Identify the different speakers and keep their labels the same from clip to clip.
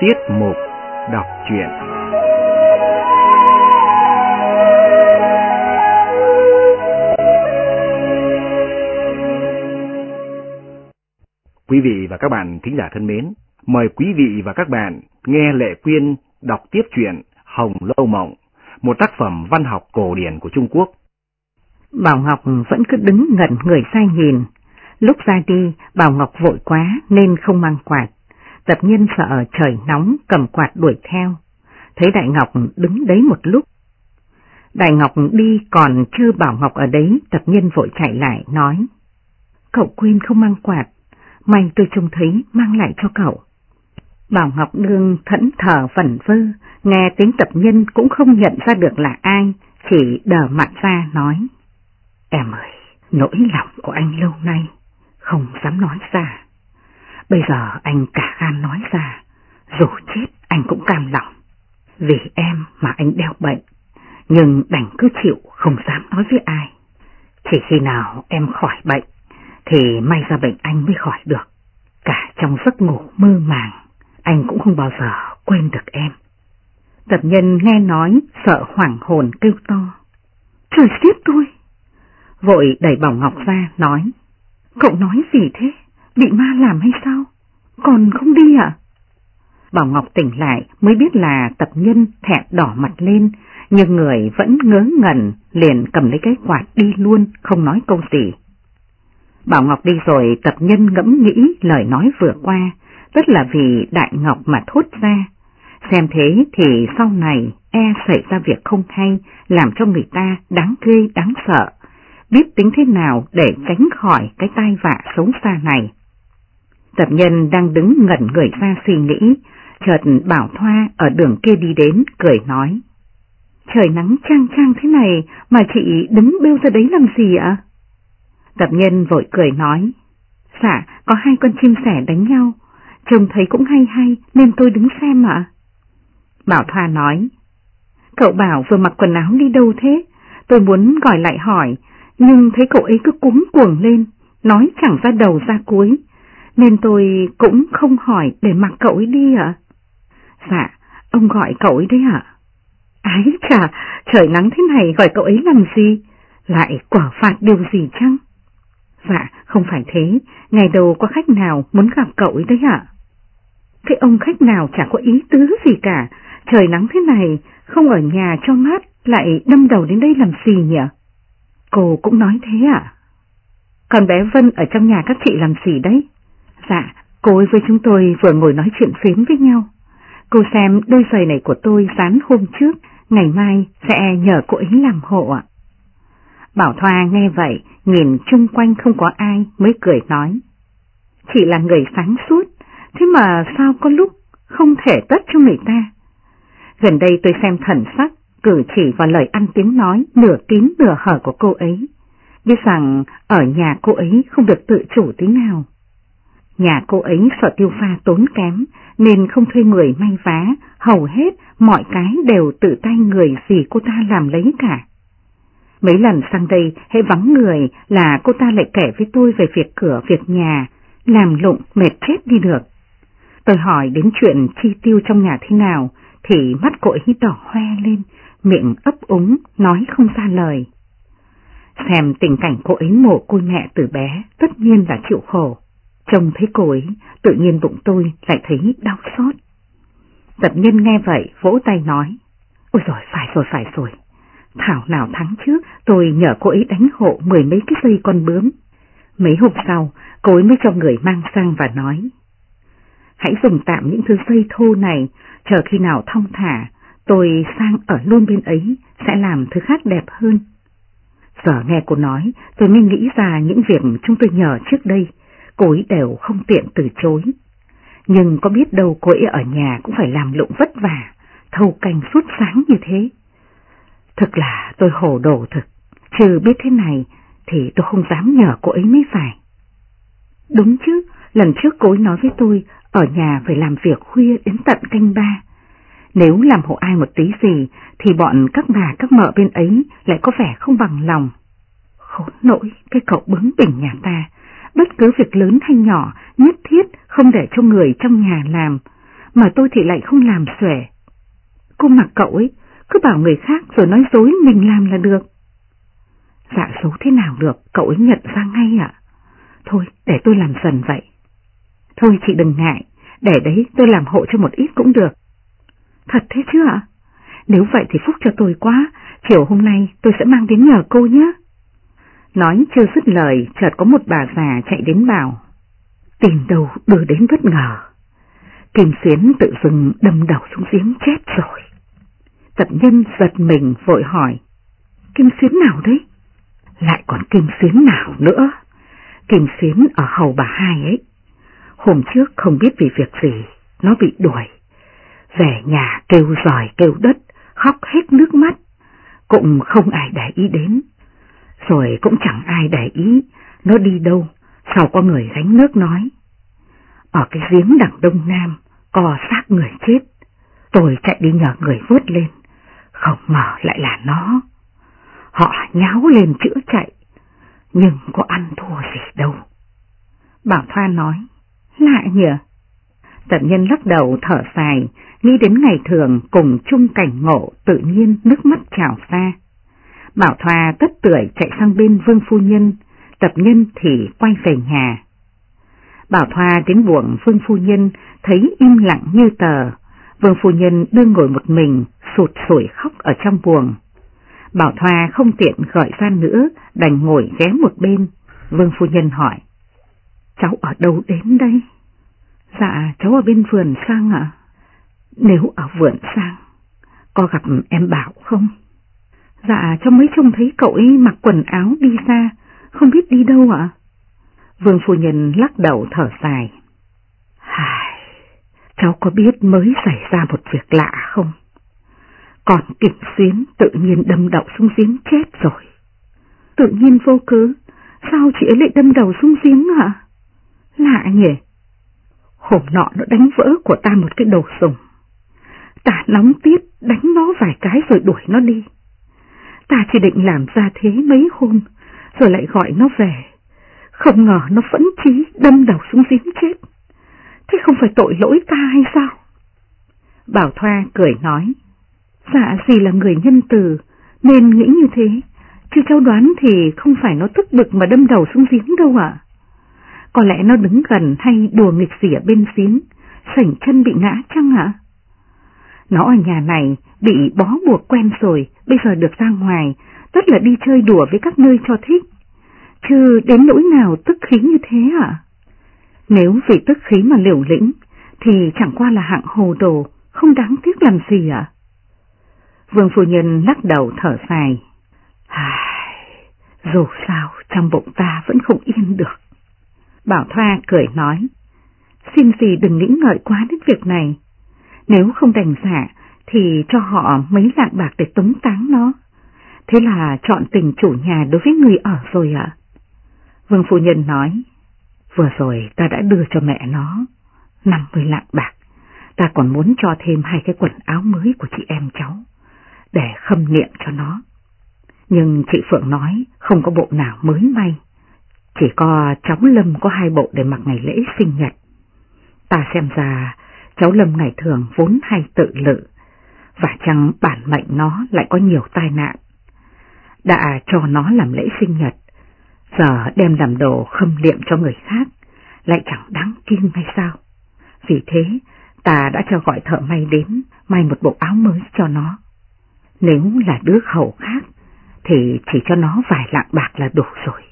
Speaker 1: Tiết mục đọc truyện Quý vị và các bạn thính giả thân mến, mời quý vị và các bạn nghe Lệ Quyên đọc tiếp truyện Hồng Lâu Mộng, một tác phẩm văn học cổ điển của Trung Quốc.
Speaker 2: Bảo Ngọc vẫn cứ đứng ngẩn người sai nhìn. Lúc ra đi, Bảo Ngọc vội quá nên không mang quạt. Tập nhân sợ trời nóng cầm quạt đuổi theo. Thấy Đại Ngọc đứng đấy một lúc. Đại Ngọc đi còn chưa Bảo Ngọc ở đấy, tập nhân vội chạy lại nói. Cậu quên không mang quạt, may tôi trông thấy mang lại cho cậu. Bảo Ngọc Đương thẫn thờ vẩn vơ, nghe tiếng tập nhân cũng không nhận ra được là ai, chỉ đờ mặt ra nói. Em ơi, nỗi lòng của anh lâu nay, không dám nói ra. Bây giờ anh cả gan nói ra, dù chết anh cũng cam lòng. Vì em mà anh đeo bệnh, nhưng đành cứ chịu không dám nói với ai. Chỉ khi nào em khỏi bệnh, thì may ra bệnh anh mới khỏi được. Cả trong giấc ngủ mơ màng, anh cũng không bao giờ quên được em. Tập nhân nghe nói, sợ hoảng hồn kêu to. Trời xiết tôi! Vội đẩy Bảo Ngọc ra, nói. Cậu nói gì thế? Bị ma làm hay sao? Còn không đi à? Bảo Ngọc tỉnh lại mới biết là tập nhân thẹn đỏ mặt lên, nhưng người vẫn ngớ ngẩn, liền cầm lấy cái quạt đi luôn, không nói câu gì. Bảo Ngọc đi rồi tập nhân ngẫm nghĩ lời nói vừa qua, tất là vì Đại Ngọc mà thốt ra. Xem thế thì sau này e xảy ra việc không hay, làm cho người ta đáng ghê đáng sợ, biết tính thế nào để tránh khỏi cái tai vạ xấu xa này. Tập nhân đang đứng ngẩn người ra suy nghĩ, chợt Bảo Thoa ở đường kia đi đến, cười nói. Trời nắng trang trang thế này mà chị đứng bêu ra đấy làm gì ạ? Tập nhân vội cười nói. Dạ, có hai con chim sẻ đánh nhau, trông thấy cũng hay hay nên tôi đứng xem ạ. Bảo Thoa nói. Cậu bảo vừa mặc quần áo đi đâu thế? Tôi muốn gọi lại hỏi, nhưng thấy cậu ấy cứ cúng cuồng lên, nói chẳng ra đầu ra cuối, nên tôi cũng không hỏi để mặc cậu ấy đi ạ. Dạ, ông gọi cậu ấy đấy ạ. Ái chà, trời nắng thế này gọi cậu ấy làm gì? Lại quả phạt điều gì chăng? Dạ, không phải thế, ngày đầu có khách nào muốn gặp cậu ấy đấy ạ. Thế ông khách nào chả có ý tứ gì cả, trời nắng thế này, không ở nhà cho mát, lại đâm đầu đến đây làm gì nhỉ? Cô cũng nói thế à? Còn bé Vân ở trong nhà các chị làm gì đấy? Dạ, cô ấy với chúng tôi vừa ngồi nói chuyện phím với nhau. Cô xem đôi giày này của tôi dán hôm trước, ngày mai sẽ nhờ cô ấy làm hộ ạ. Bảo Thoa nghe vậy, nhìn chung quanh không có ai mới cười nói. Chị là người sáng suốt, thế mà sao có lúc không thể tất cho người ta. Gần đây tôi xem thần sắc, cử chỉ và lời ăn tiếng nói nửa kín nửa hở của cô ấy. Biết rằng ở nhà cô ấy không được tự chủ tí nào. Nhà cô ấy sợ tiêu pha tốn kém nên không thuê người may vá, hầu hết mọi cái đều tự tay người gì cô ta làm lấy cả. Mấy lần sang đây hệ vắng người là cô ta lại kể với tôi về việc cửa việc nhà, làm lụng mệt chết đi được. Tôi hỏi đến chuyện chi tiêu trong nhà thế nào thì mắt cô ấy đỏ hoe lên, miệng ấp úng, nói không ra lời. Xem tình cảnh cô ấy mồ côi mẹ từ bé, tất nhiên là chịu khổ. Trông thấy cô ấy, tự nhiên bụng tôi lại thấy đau xót. Tập nhân nghe vậy, vỗ tay nói, Ôi rồi phải rồi, phải rồi. Thảo nào tháng trước, tôi nhờ cô ấy đánh hộ mười mấy cái dây con bướm. Mấy hôm sau, cô ấy mới cho người mang sang và nói, Hãy dùng tạm những thứ dây thô này, chờ khi nào thong thả, tôi sang ở luôn bên ấy, sẽ làm thứ khác đẹp hơn. Giờ nghe cô nói, tôi mới nghĩ ra những việc chúng tôi nhờ trước đây, cô ấy đều không tiện từ chối. Nhưng có biết đâu cô ấy ở nhà cũng phải làm lụng vất vả, thâu canh suốt sáng như thế. Thực là tôi hồ đồ thực, trừ biết thế này thì tôi không dám nhờ cô ấy mới phải. Đúng chứ, lần trước cô ấy nói với tôi ở nhà phải làm việc khuya đến tận canh ba. Nếu làm hộ ai một tí gì thì bọn các bà các mợ bên ấy lại có vẻ không bằng lòng. Khốn nỗi cái cậu bướng bỉnh nhà ta, bất cứ việc lớn hay nhỏ nhất thiết không để cho người trong nhà làm, mà tôi thì lại không làm xuể. Cô mặc cậu ấy, cứ bảo người khác rồi nói dối mình làm là được. Dạ xấu thế nào được, cậu ấy nhận ra ngay ạ. Thôi, để tôi làm dần vậy. Thôi chị đừng ngại, để đấy tôi làm hộ cho một ít cũng được. Thật thế chứ ạ? Nếu vậy thì phúc cho tôi quá, chiều hôm nay tôi sẽ mang đến nhờ cô nhé. Nói chưa dứt lời, chợt có một bà già chạy đến bảo. Tìm đầu đưa đến bất ngờ. Kim Xuyến tự dưng đâm đầu xuống giếng chết rồi. Tập nhân giật mình vội hỏi. Kim Xuyến nào đấy? Lại còn Kim Xuyến nào nữa? Kim Xuyến ở hầu bà hai ấy. Hôm trước không biết vì việc gì, nó bị đuổi. Về nhà kêu giỏi kêu đất, khóc hết nước mắt. Cũng không ai để ý đến. Rồi cũng chẳng ai để ý, nó đi đâu, sau có người gánh nước nói. Ở cái giếng đằng Đông Nam, có xác người chết. Tôi chạy đi nhờ người vớt lên, không ngờ lại là nó. Họ nháo lên chữa chạy, nhưng có ăn thua gì đâu. Bảo Thoa nói, lạ nhỉ? Tận nhân lắc đầu thở dài, nghĩ đến ngày thường cùng chung cảnh ngộ tự nhiên nước mắt trào ra. Bảo Thoa tất tuổi chạy sang bên Vương Phu Nhân, tập nhân thì quay về nhà. Bảo Thoa đến buồng Vương Phu Nhân thấy im lặng như tờ, Vương Phu Nhân đương ngồi một mình, sụt sủi khóc ở trong buồng. Bảo Thoa không tiện gọi ra nữa, đành ngồi ghé một bên. Vương Phu Nhân hỏi, cháu ở đâu đến đây? Dạ, cháu ở bên vườn sang ạ. Nếu ở vườn sang, có gặp em Bảo không? Dạ, cháu mới trông thấy cậu ấy mặc quần áo đi ra, không biết đi đâu ạ. Vương Phu Nhân lắc đầu thở dài. Hài, cháu có biết mới xảy ra một việc lạ không? Còn kịp xuyến tự nhiên đâm đầu xuống giếng chết rồi. Tự nhiên vô cớ, sao chị ấy lại đâm đầu xuống giếng hả? Lạ nhỉ? Hôm nọ nó đánh vỡ của ta một cái đồ sùng. Ta nóng tiết đánh nó vài cái rồi đuổi nó đi. Ta chỉ định làm ra thế mấy hôm, rồi lại gọi nó về. Không ngờ nó phẫn chí đâm đầu xuống giếng chết. Thế không phải tội lỗi ta hay sao? Bảo Thoa cười nói. Dạ gì là người nhân từ, nên nghĩ như thế, chứ cháu đoán thì không phải nó tức bực mà đâm đầu xuống giếng đâu ạ. Có lẽ nó đứng gần hay đùa nghịch gì ở bên giếng, sảnh chân bị ngã chăng ạ? Nó ở nhà này bị bó buộc quen rồi, bây giờ được ra ngoài, tất là đi chơi đùa với các nơi cho thích. Chứ đến nỗi nào tức khí như thế ạ? Nếu vì tức khí mà liều lĩnh, thì chẳng qua là hạng hồ đồ, không đáng tiếc làm gì ạ? Vương phu nhân lắc đầu thở dài. Ai, dù sao trong bụng ta vẫn không yên được. Bảo Thoa cười nói, xin gì đừng nghĩ ngợi quá đến việc này. Nếu không đành giả thì cho họ mấy lạng bạc để tống táng nó. Thế là chọn tình chủ nhà đối với người ở rồi ạ. Vương phu nhân nói, vừa rồi ta đã đưa cho mẹ nó 50 lạng bạc, ta còn muốn cho thêm hai cái quần áo mới của chị em cháu để khâm niệm cho nó. Nhưng chị Phượng nói không có bộ nào mới may, chỉ có cháu Lâm có hai bộ để mặc ngày lễ sinh nhật. Ta xem ra cháu Lâm ngày thường vốn hay tự lự, và chẳng bản mệnh nó lại có nhiều tai nạn. Đã cho nó làm lễ sinh nhật, giờ đem làm đồ khâm niệm cho người khác, lại chẳng đáng kinh hay sao? Vì thế, ta đã cho gọi thợ may đến, may một bộ áo mới cho nó. Nếu là đứa hầu khác, thì chỉ cho nó vài lạng bạc là đủ rồi.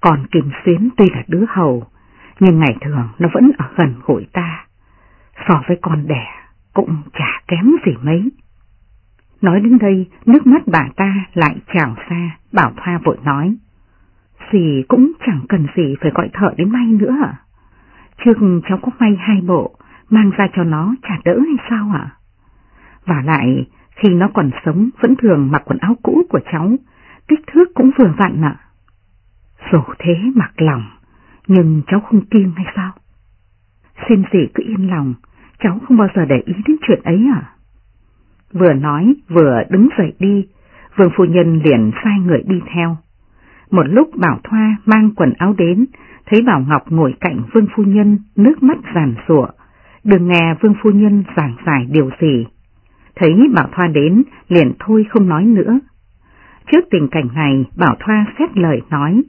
Speaker 2: Còn Kim Xuyến tuy là đứa hầu, nhưng ngày thường nó vẫn ở gần gũi ta. So với con đẻ, cũng chả kém gì mấy. Nói đến đây, nước mắt bà ta lại trào xa, bảo Thoa vội nói. Dì cũng chẳng cần gì phải gọi thợ đến may nữa à? Trước cháu có may hai bộ, mang ra cho nó chả đỡ hay sao ạ? Và lại, khi nó còn sống vẫn thường mặc quần áo cũ của cháu, kích thước cũng vừa vặn ạ. Dù thế mặc lòng, nhưng cháu không kiêng hay sao? Xin dì cứ yên lòng, cháu không bao giờ để ý đến chuyện ấy à? Vừa nói vừa đứng dậy đi, vương phu nhân liền sai người đi theo. Một lúc Bảo Thoa mang quần áo đến, thấy Bảo Ngọc ngồi cạnh vương phu nhân, nước mắt giàn rủa đừng nghe Vương Phu Nhân giảng giải điều gì. Thấy Bảo Thoa đến, liền thôi không nói nữa. Trước tình cảnh này, Bảo Thoa xét lời nói,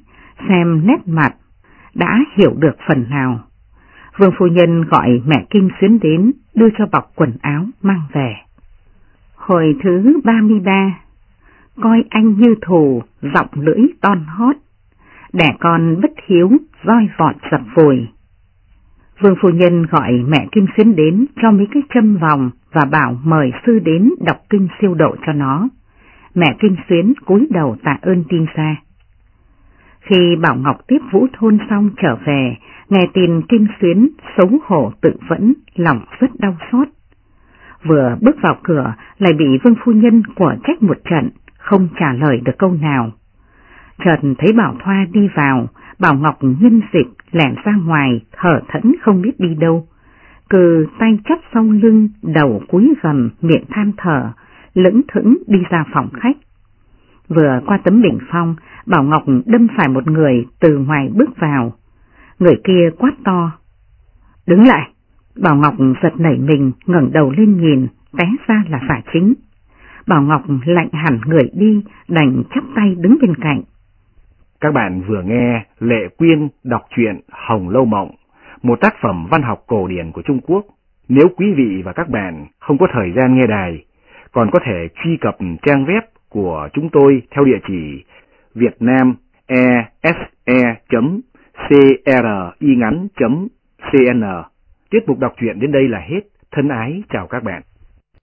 Speaker 2: xem nét mặt, đã hiểu được phần nào. Vương Phu Nhân gọi mẹ Kim Xuyến đến, đưa cho bọc quần áo mang về. Hồi thứ 33 Coi anh như thù, giọng lưỡi ton hót, đẻ con bất hiếu, roi vọt dập vùi. Vương Phu Nhân gọi mẹ Kim Xuyến đến cho mấy cái châm vòng và bảo mời sư đến đọc kinh siêu độ cho nó. Mẹ Kim Xuyến cúi đầu tạ ơn tin xa. Khi Bảo Ngọc tiếp Vũ Thôn xong trở về, nghe tin Kim Xuyến xấu hổ tự vẫn, lòng rất đau xót. Vừa bước vào cửa lại bị Vương Phu Nhân của trách một trận, không trả lời được câu nào. Trần thấy Bảo Thoa đi vào, Bảo Ngọc nhân dịch lẻn ra ngoài, thở thẫn không biết đi đâu. Cừ tay chắp sau lưng, đầu cúi gầm, miệng than thở, lững thững đi ra phòng khách. Vừa qua tấm bình phong, Bảo Ngọc đâm phải một người từ ngoài bước vào. Người kia quát to. Đứng lại! Bảo Ngọc giật nảy mình, ngẩng đầu lên nhìn, té ra là phả chính. Bảo Ngọc lạnh hẳn người đi, đành chắp tay đứng bên cạnh.
Speaker 1: Các bạn vừa nghe Lệ Quyên đọc truyện Hồng Lâu Mộng, một tác phẩm văn học cổ điển của Trung Quốc. Nếu quý vị và các bạn không có thời gian nghe đài, còn có thể truy cập trang web của chúng tôi theo địa chỉ vietnamese.cringắn.cn. Tiết mục đọc truyện đến đây là hết. Thân ái chào các bạn.